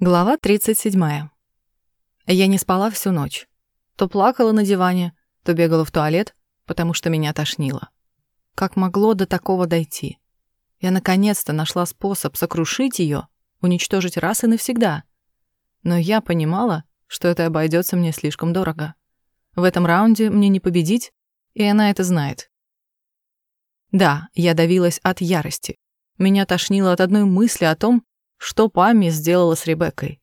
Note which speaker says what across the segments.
Speaker 1: Глава 37. Я не спала всю ночь. То плакала на диване, то бегала в туалет, потому что меня тошнило. Как могло до такого дойти? Я наконец-то нашла способ сокрушить ее, уничтожить раз и навсегда. Но я понимала, что это обойдется мне слишком дорого. В этом раунде мне не победить, и она это знает. Да, я давилась от ярости. Меня тошнило от одной мысли о том, что Пами сделала с Ребеккой.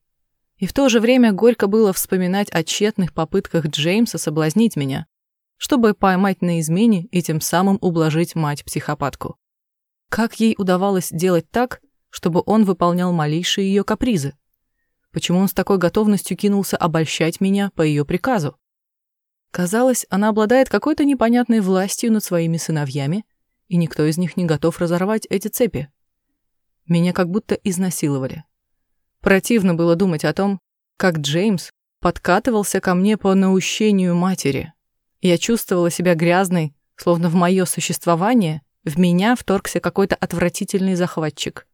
Speaker 1: И в то же время горько было вспоминать о тщетных попытках Джеймса соблазнить меня, чтобы поймать на измене и тем самым ублажить мать-психопатку. Как ей удавалось делать так, чтобы он выполнял малейшие ее капризы? Почему он с такой готовностью кинулся обольщать меня по ее приказу? Казалось, она обладает какой-то непонятной властью над своими сыновьями, и никто из них не готов разорвать эти цепи. Меня как будто изнасиловали. Противно было думать о том, как Джеймс подкатывался ко мне по наущению матери. Я чувствовала себя грязной, словно в мое существование в меня вторгся какой-то отвратительный захватчик.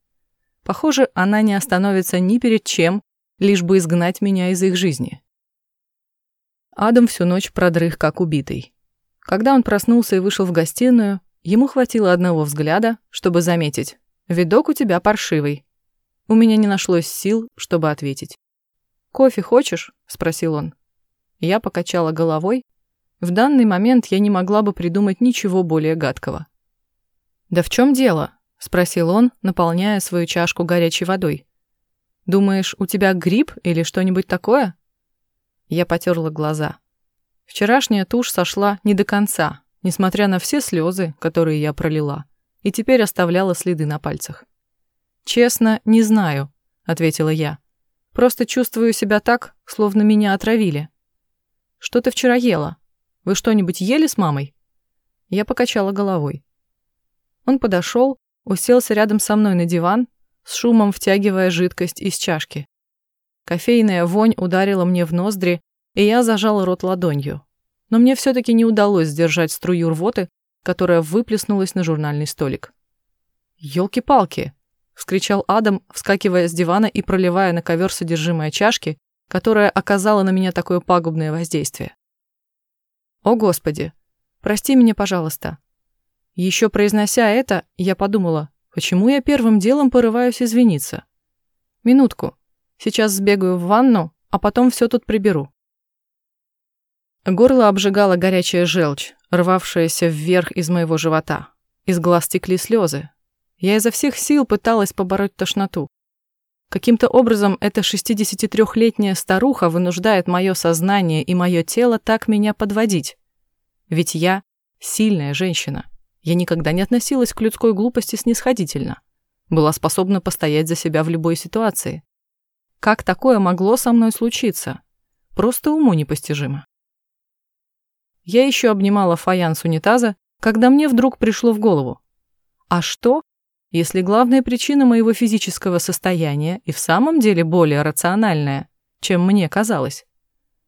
Speaker 1: Похоже, она не остановится ни перед чем, лишь бы изгнать меня из их жизни. Адам всю ночь продрых, как убитый. Когда он проснулся и вышел в гостиную, ему хватило одного взгляда, чтобы заметить, Видок у тебя паршивый. У меня не нашлось сил, чтобы ответить. «Кофе хочешь?» – спросил он. Я покачала головой. В данный момент я не могла бы придумать ничего более гадкого. «Да в чем дело?» – спросил он, наполняя свою чашку горячей водой. «Думаешь, у тебя грипп или что-нибудь такое?» Я потерла глаза. Вчерашняя тушь сошла не до конца, несмотря на все слезы, которые я пролила и теперь оставляла следы на пальцах. «Честно, не знаю», — ответила я. «Просто чувствую себя так, словно меня отравили». «Что ты вчера ела? Вы что-нибудь ели с мамой?» Я покачала головой. Он подошел, уселся рядом со мной на диван, с шумом втягивая жидкость из чашки. Кофейная вонь ударила мне в ноздри, и я зажала рот ладонью. Но мне все-таки не удалось сдержать струю рвоты, которая выплеснулась на журнальный столик. «Елки-палки!» — вскричал Адам, вскакивая с дивана и проливая на ковер содержимое чашки, которая оказала на меня такое пагубное воздействие. «О, Господи! Прости меня, пожалуйста!» Еще произнося это, я подумала, почему я первым делом порываюсь извиниться. «Минутку. Сейчас сбегаю в ванну, а потом все тут приберу». Горло обжигала горячая желчь, рвавшаяся вверх из моего живота. Из глаз текли слезы. Я изо всех сил пыталась побороть тошноту. Каким-то образом эта 63-летняя старуха вынуждает мое сознание и мое тело так меня подводить. Ведь я сильная женщина. Я никогда не относилась к людской глупости снисходительно. Была способна постоять за себя в любой ситуации. Как такое могло со мной случиться? Просто уму непостижимо. Я еще обнимала фаянс унитаза, когда мне вдруг пришло в голову. А что, если главная причина моего физического состояния и в самом деле более рациональная, чем мне казалось?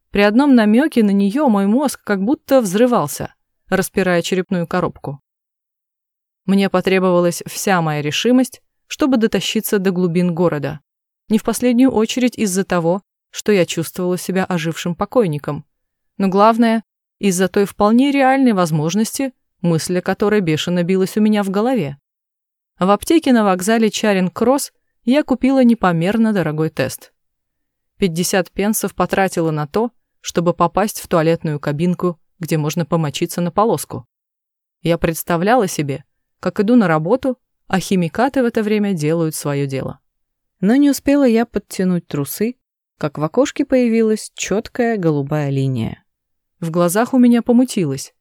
Speaker 1: При одном намеке на нее мой мозг как будто взрывался, распирая черепную коробку. Мне потребовалась вся моя решимость, чтобы дотащиться до глубин города. Не в последнюю очередь из-за того, что я чувствовала себя ожившим покойником. Но главное, из-за той вполне реальной возможности, мысль о которой бешено билась у меня в голове. В аптеке на вокзале Чаринг-Кросс я купила непомерно дорогой тест. 50 пенсов потратила на то, чтобы попасть в туалетную кабинку, где можно помочиться на полоску. Я представляла себе, как иду на работу, а химикаты в это время делают свое дело. Но не успела я подтянуть трусы, как в окошке появилась четкая голубая линия. В глазах у меня помутилось.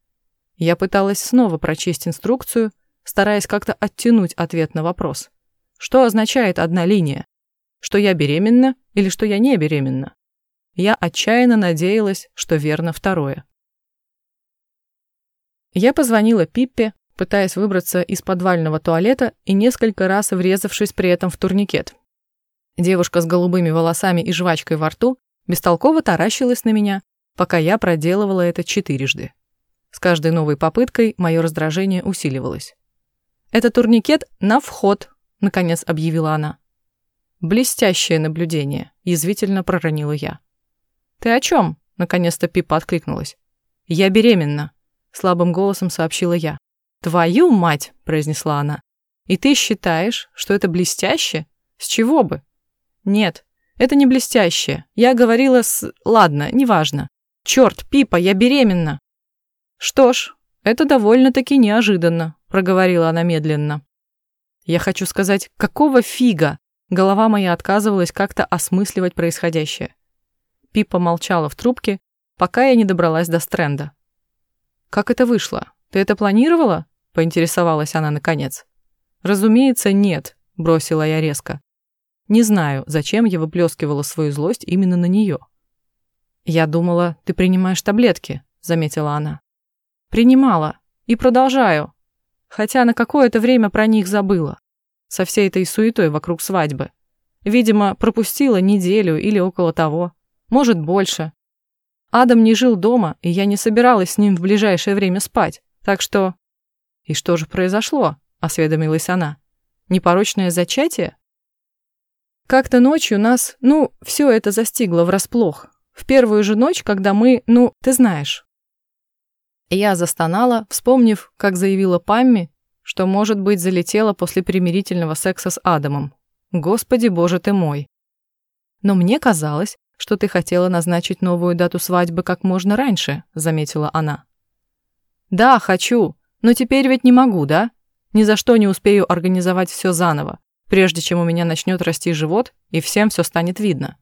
Speaker 1: Я пыталась снова прочесть инструкцию, стараясь как-то оттянуть ответ на вопрос. Что означает одна линия? Что я беременна или что я не беременна? Я отчаянно надеялась, что верно второе. Я позвонила Пиппе, пытаясь выбраться из подвального туалета и несколько раз врезавшись при этом в турникет. Девушка с голубыми волосами и жвачкой во рту бестолково таращилась на меня, пока я проделывала это четырежды. С каждой новой попыткой мое раздражение усиливалось. «Это турникет на вход», — наконец объявила она. «Блестящее наблюдение. язвительно проронила я. «Ты о чем?» — наконец-то Пипа откликнулась. «Я беременна», — слабым голосом сообщила я. «Твою мать!» — произнесла она. «И ты считаешь, что это блестяще? С чего бы?» «Нет, это не блестяще. Я говорила с... Ладно, неважно. Черт, Пипа, я беременна!» «Что ж, это довольно-таки неожиданно», — проговорила она медленно. «Я хочу сказать, какого фига?» Голова моя отказывалась как-то осмысливать происходящее. Пипа молчала в трубке, пока я не добралась до стренда. «Как это вышло? Ты это планировала?» — поинтересовалась она наконец. «Разумеется, нет», — бросила я резко. Не знаю, зачем я выплескивала свою злость именно на нее. «Я думала, ты принимаешь таблетки», — заметила она. «Принимала. И продолжаю. Хотя на какое-то время про них забыла. Со всей этой суетой вокруг свадьбы. Видимо, пропустила неделю или около того. Может, больше. Адам не жил дома, и я не собиралась с ним в ближайшее время спать. Так что... «И что же произошло?» — осведомилась она. «Непорочное зачатие?» Как-то ночью нас, ну, все это застигло врасплох. В первую же ночь, когда мы, ну, ты знаешь. Я застонала, вспомнив, как заявила Памми, что, может быть, залетела после примирительного секса с Адамом. Господи, боже ты мой. Но мне казалось, что ты хотела назначить новую дату свадьбы как можно раньше, заметила она. Да, хочу, но теперь ведь не могу, да? Ни за что не успею организовать все заново, прежде чем у меня начнет расти живот и всем все станет видно.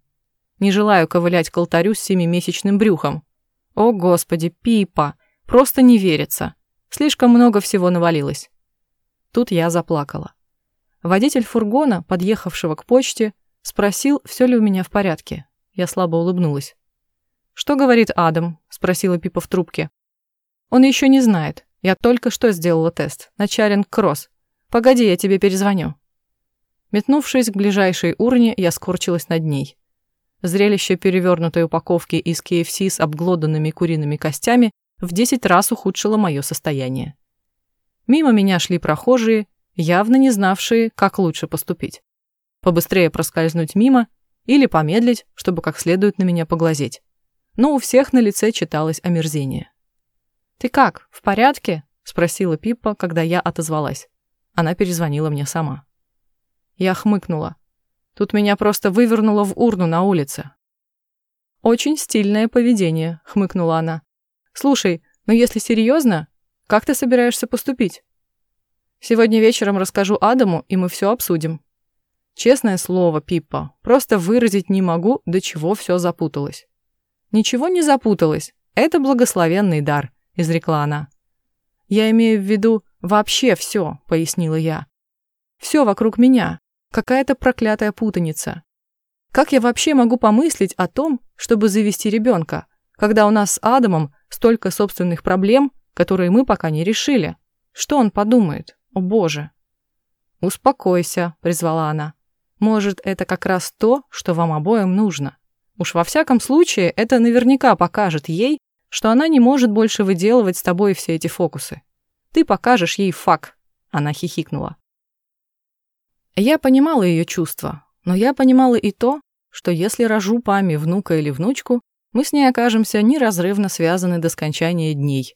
Speaker 1: Не желаю ковылять к алтарю с семимесячным брюхом. О, Господи, Пипа, просто не верится. Слишком много всего навалилось. Тут я заплакала. Водитель фургона, подъехавшего к почте, спросил, все ли у меня в порядке. Я слабо улыбнулась. «Что говорит Адам?» – спросила Пипа в трубке. «Он еще не знает. Я только что сделала тест. На Чаринг-Кросс. Погоди, я тебе перезвоню». Метнувшись к ближайшей урне, я скорчилась над ней. Зрелище перевернутой упаковки из KFC с обглоданными куриными костями в 10 раз ухудшило мое состояние. Мимо меня шли прохожие, явно не знавшие, как лучше поступить. Побыстрее проскользнуть мимо или помедлить, чтобы как следует на меня поглазеть. Но у всех на лице читалось омерзение. «Ты как, в порядке?» — спросила Пиппа, когда я отозвалась. Она перезвонила мне сама. Я хмыкнула. Тут меня просто вывернуло в урну на улице. «Очень стильное поведение», — хмыкнула она. «Слушай, но если серьезно, как ты собираешься поступить? Сегодня вечером расскажу Адаму, и мы все обсудим. Честное слово, Пиппа, просто выразить не могу, до чего все запуталось. Ничего не запуталось. Это благословенный дар, изрекла она. Я имею в виду вообще все, пояснила я. Все вокруг меня. Какая-то проклятая путаница. Как я вообще могу помыслить о том, чтобы завести ребенка, когда у нас с Адамом столько собственных проблем, которые мы пока не решили. Что он подумает? О боже. Успокойся, призвала она. Может, это как раз то, что вам обоим нужно. Уж во всяком случае, это наверняка покажет ей, что она не может больше выделывать с тобой все эти фокусы. Ты покажешь ей фак. Она хихикнула. Я понимала ее чувства, но я понимала и то, что если рожу Пами внука или внучку, мы с ней окажемся неразрывно связаны до скончания дней.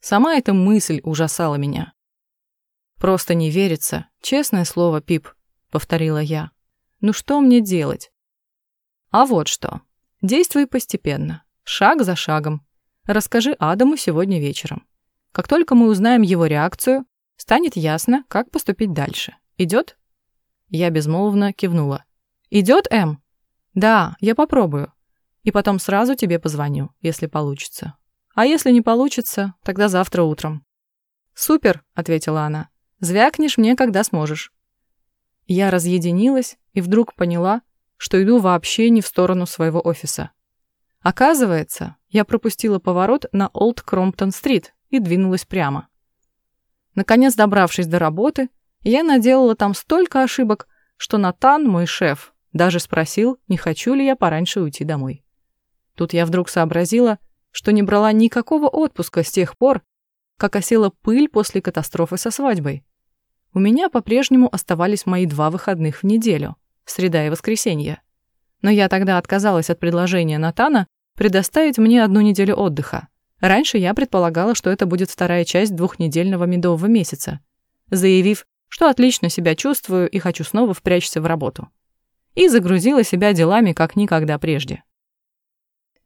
Speaker 1: Сама эта мысль ужасала меня. «Просто не верится. Честное слово, Пип», — повторила я. «Ну что мне делать?» «А вот что. Действуй постепенно, шаг за шагом. Расскажи Адаму сегодня вечером. Как только мы узнаем его реакцию, станет ясно, как поступить дальше. Идет?» Я безмолвно кивнула. «Идет, Эм?» «Да, я попробую. И потом сразу тебе позвоню, если получится». А если не получится, тогда завтра утром. Супер, ответила она. Звякнешь мне, когда сможешь. Я разъединилась и вдруг поняла, что иду вообще не в сторону своего офиса. Оказывается, я пропустила поворот на Олд Кромптон-стрит и двинулась прямо. Наконец, добравшись до работы, я наделала там столько ошибок, что Натан, мой шеф, даже спросил, не хочу ли я пораньше уйти домой. Тут я вдруг сообразила, что не брала никакого отпуска с тех пор, как осела пыль после катастрофы со свадьбой. У меня по-прежнему оставались мои два выходных в неделю, среда и воскресенье. Но я тогда отказалась от предложения Натана предоставить мне одну неделю отдыха. Раньше я предполагала, что это будет вторая часть двухнедельного медового месяца, заявив, что отлично себя чувствую и хочу снова впрячься в работу. И загрузила себя делами, как никогда прежде.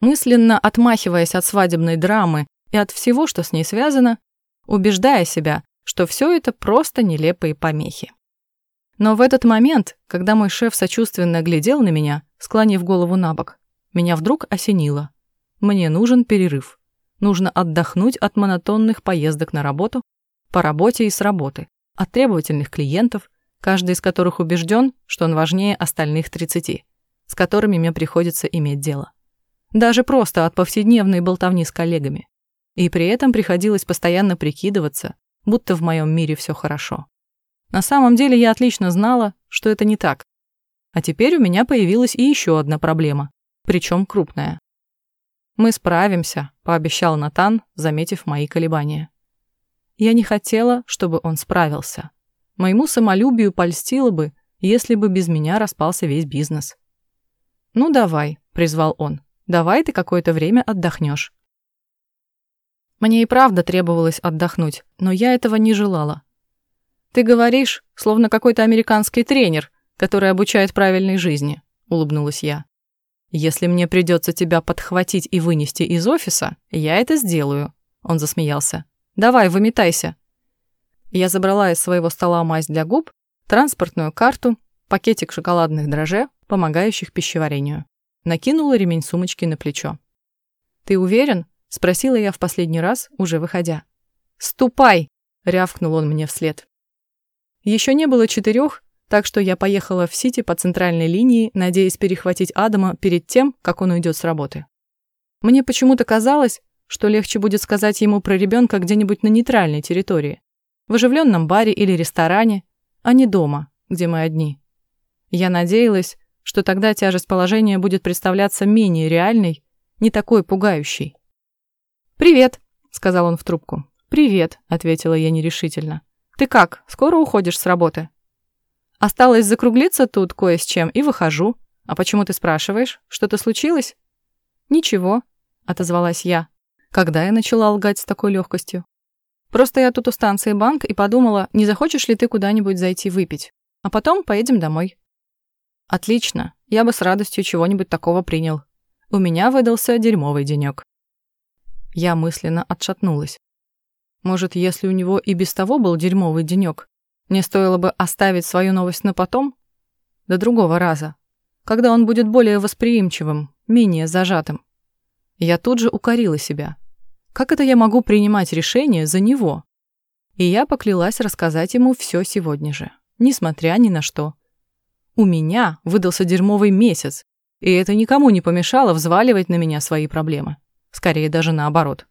Speaker 1: Мысленно отмахиваясь от свадебной драмы и от всего, что с ней связано, убеждая себя, что все это просто нелепые помехи. Но в этот момент, когда мой шеф сочувственно глядел на меня, склонив голову на бок, меня вдруг осенило. Мне нужен перерыв. Нужно отдохнуть от монотонных поездок на работу, по работе и с работы, от требовательных клиентов, каждый из которых убежден, что он важнее остальных 30, с которыми мне приходится иметь дело. Даже просто от повседневной болтовни с коллегами. И при этом приходилось постоянно прикидываться, будто в моем мире все хорошо. На самом деле я отлично знала, что это не так. А теперь у меня появилась и еще одна проблема, причем крупная. «Мы справимся», — пообещал Натан, заметив мои колебания. Я не хотела, чтобы он справился. Моему самолюбию польстило бы, если бы без меня распался весь бизнес. «Ну давай», — призвал он, — «давай ты какое-то время отдохнешь. Мне и правда требовалось отдохнуть, но я этого не желала. «Ты говоришь, словно какой-то американский тренер, который обучает правильной жизни», — улыбнулась я. «Если мне придется тебя подхватить и вынести из офиса, я это сделаю», — он засмеялся. «Давай, выметайся». Я забрала из своего стола мазь для губ, транспортную карту, пакетик шоколадных дрожжей, помогающих пищеварению. Накинула ремень сумочки на плечо. «Ты уверен?» — спросила я в последний раз, уже выходя. «Ступай!» — рявкнул он мне вслед. Еще не было четырех, так что я поехала в Сити по центральной линии, надеясь перехватить Адама перед тем, как он уйдет с работы. Мне почему-то казалось, что легче будет сказать ему про ребенка где-нибудь на нейтральной территории, в оживленном баре или ресторане, а не дома, где мы одни. Я надеялась, что тогда тяжесть положения будет представляться менее реальной, не такой пугающей. «Привет», — сказал он в трубку. «Привет», — ответила я нерешительно. «Ты как, скоро уходишь с работы?» «Осталось закруглиться тут кое с чем и выхожу. А почему ты спрашиваешь? Что-то случилось?» «Ничего», — отозвалась я. Когда я начала лгать с такой легкостью? «Просто я тут у станции банк и подумала, не захочешь ли ты куда-нибудь зайти выпить? А потом поедем домой». «Отлично, я бы с радостью чего-нибудь такого принял. У меня выдался дерьмовый денек. Я мысленно отшатнулась. Может, если у него и без того был дерьмовый денек, мне стоило бы оставить свою новость на потом? До другого раза, когда он будет более восприимчивым, менее зажатым. Я тут же укорила себя. Как это я могу принимать решение за него? И я поклялась рассказать ему все сегодня же, несмотря ни на что. У меня выдался дерьмовый месяц, и это никому не помешало взваливать на меня свои проблемы. Скорее даже наоборот.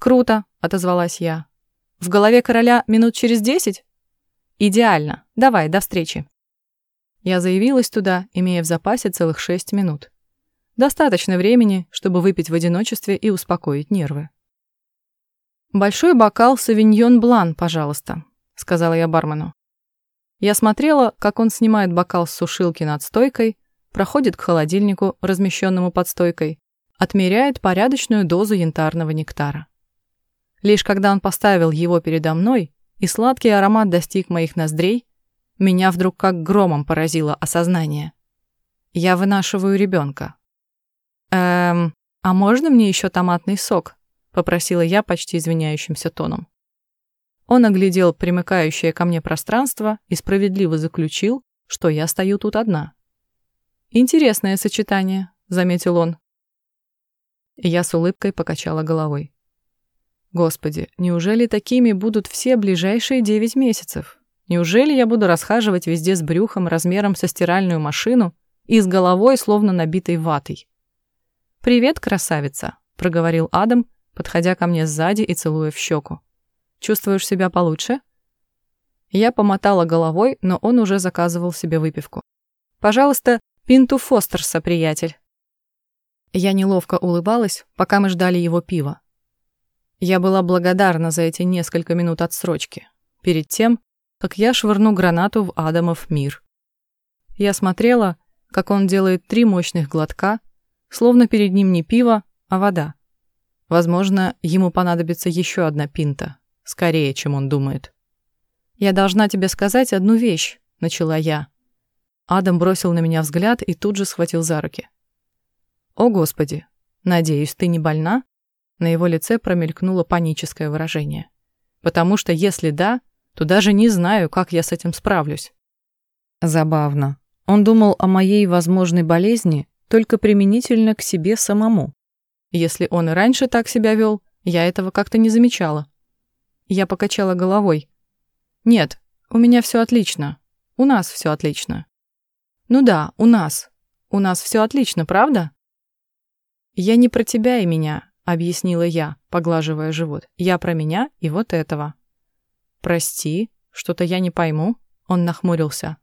Speaker 1: «Круто», — отозвалась я. «В голове короля минут через десять?» «Идеально. Давай, до встречи». Я заявилась туда, имея в запасе целых шесть минут. Достаточно времени, чтобы выпить в одиночестве и успокоить нервы. «Большой бокал савиньон блан, пожалуйста», — сказала я бармену. Я смотрела, как он снимает бокал с сушилки над стойкой, проходит к холодильнику, размещенному под стойкой, отмеряет порядочную дозу янтарного нектара. Лишь когда он поставил его передо мной, и сладкий аромат достиг моих ноздрей, меня вдруг как громом поразило осознание. Я вынашиваю ребенка. «Эм, а можно мне еще томатный сок?» — попросила я почти извиняющимся тоном. Он оглядел примыкающее ко мне пространство и справедливо заключил, что я стою тут одна. «Интересное сочетание», — заметил он. Я с улыбкой покачала головой. Господи, неужели такими будут все ближайшие девять месяцев? Неужели я буду расхаживать везде с брюхом размером со стиральную машину и с головой, словно набитой ватой? «Привет, красавица», — проговорил Адам, подходя ко мне сзади и целуя в щеку. «Чувствуешь себя получше?» Я помотала головой, но он уже заказывал себе выпивку. «Пожалуйста, пинту Фостерса, приятель». Я неловко улыбалась, пока мы ждали его пива. Я была благодарна за эти несколько минут отсрочки, перед тем, как я швырну гранату в Адамов мир. Я смотрела, как он делает три мощных глотка, словно перед ним не пиво, а вода. Возможно, ему понадобится еще одна пинта, скорее, чем он думает. «Я должна тебе сказать одну вещь», — начала я. Адам бросил на меня взгляд и тут же схватил за руки. «О, Господи! Надеюсь, ты не больна?» На его лице промелькнуло паническое выражение. «Потому что если да, то даже не знаю, как я с этим справлюсь». Забавно. Он думал о моей возможной болезни только применительно к себе самому. Если он и раньше так себя вел, я этого как-то не замечала. Я покачала головой. «Нет, у меня все отлично. У нас все отлично». «Ну да, у нас. У нас все отлично, правда?» «Я не про тебя и меня», — объяснила я, поглаживая живот. «Я про меня и вот этого». «Прости, что-то я не пойму», — он нахмурился.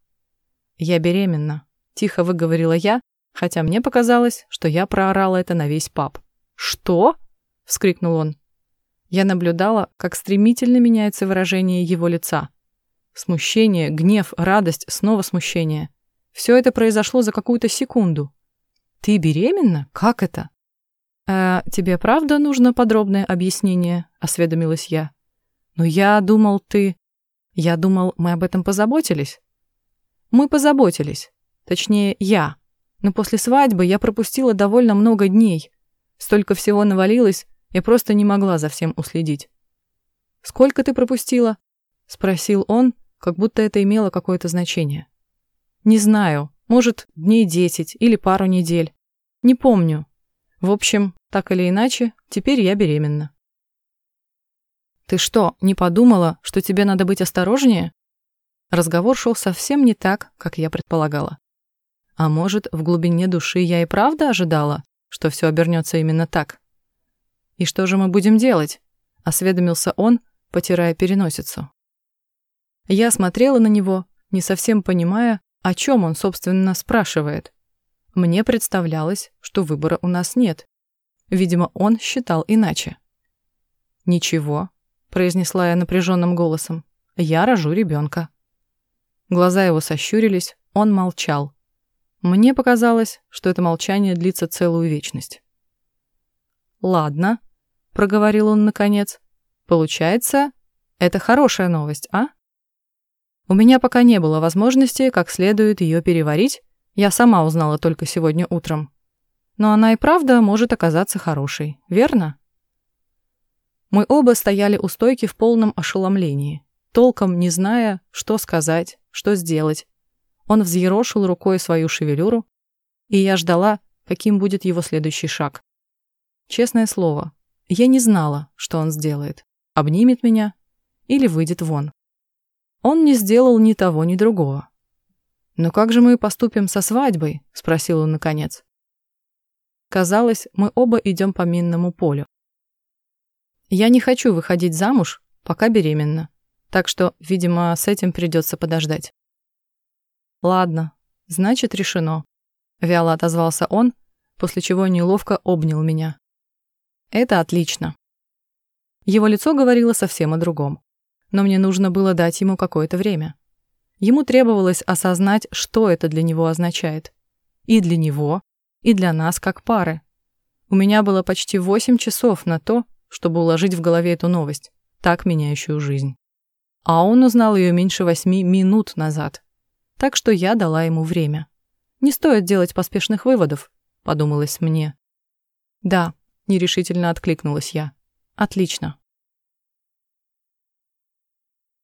Speaker 1: «Я беременна», — тихо выговорила я, хотя мне показалось, что я проорала это на весь пап. «Что?» — вскрикнул он. Я наблюдала, как стремительно меняется выражение его лица. Смущение, гнев, радость, снова смущение. Все это произошло за какую-то секунду. «Ты беременна? Как это?» «А тебе правда нужно подробное объяснение?» — осведомилась я. «Но я думал, ты...» «Я думал, мы об этом позаботились?» «Мы позаботились. Точнее, я. Но после свадьбы я пропустила довольно много дней. Столько всего навалилось, я просто не могла за всем уследить». «Сколько ты пропустила?» — спросил он, как будто это имело какое-то значение. Не знаю, может, дней десять или пару недель. Не помню. В общем, так или иначе, теперь я беременна. Ты что, не подумала, что тебе надо быть осторожнее? Разговор шел совсем не так, как я предполагала. А может, в глубине души я и правда ожидала, что все обернется именно так? И что же мы будем делать? Осведомился он, потирая переносицу. Я смотрела на него, не совсем понимая, о чем он, собственно, спрашивает? Мне представлялось, что выбора у нас нет. Видимо, он считал иначе. «Ничего», — произнесла я напряженным голосом. «Я рожу ребенка». Глаза его сощурились, он молчал. Мне показалось, что это молчание длится целую вечность. «Ладно», — проговорил он наконец. «Получается, это хорошая новость, а?» У меня пока не было возможности как следует ее переварить, я сама узнала только сегодня утром. Но она и правда может оказаться хорошей, верно? Мы оба стояли у стойки в полном ошеломлении, толком не зная, что сказать, что сделать. Он взъерошил рукой свою шевелюру, и я ждала, каким будет его следующий шаг. Честное слово, я не знала, что он сделает. Обнимет меня или выйдет вон. Он не сделал ни того, ни другого. «Но как же мы поступим со свадьбой?» — спросил он наконец. Казалось, мы оба идем по минному полю. Я не хочу выходить замуж, пока беременна, так что, видимо, с этим придется подождать. Ладно, значит, решено. Вяло отозвался он, после чего неловко обнял меня. Это отлично. Его лицо говорило совсем о другом но мне нужно было дать ему какое-то время. Ему требовалось осознать, что это для него означает. И для него, и для нас как пары. У меня было почти 8 часов на то, чтобы уложить в голове эту новость, так меняющую жизнь. А он узнал ее меньше восьми минут назад. Так что я дала ему время. Не стоит делать поспешных выводов, подумалось мне. Да, нерешительно откликнулась я. Отлично.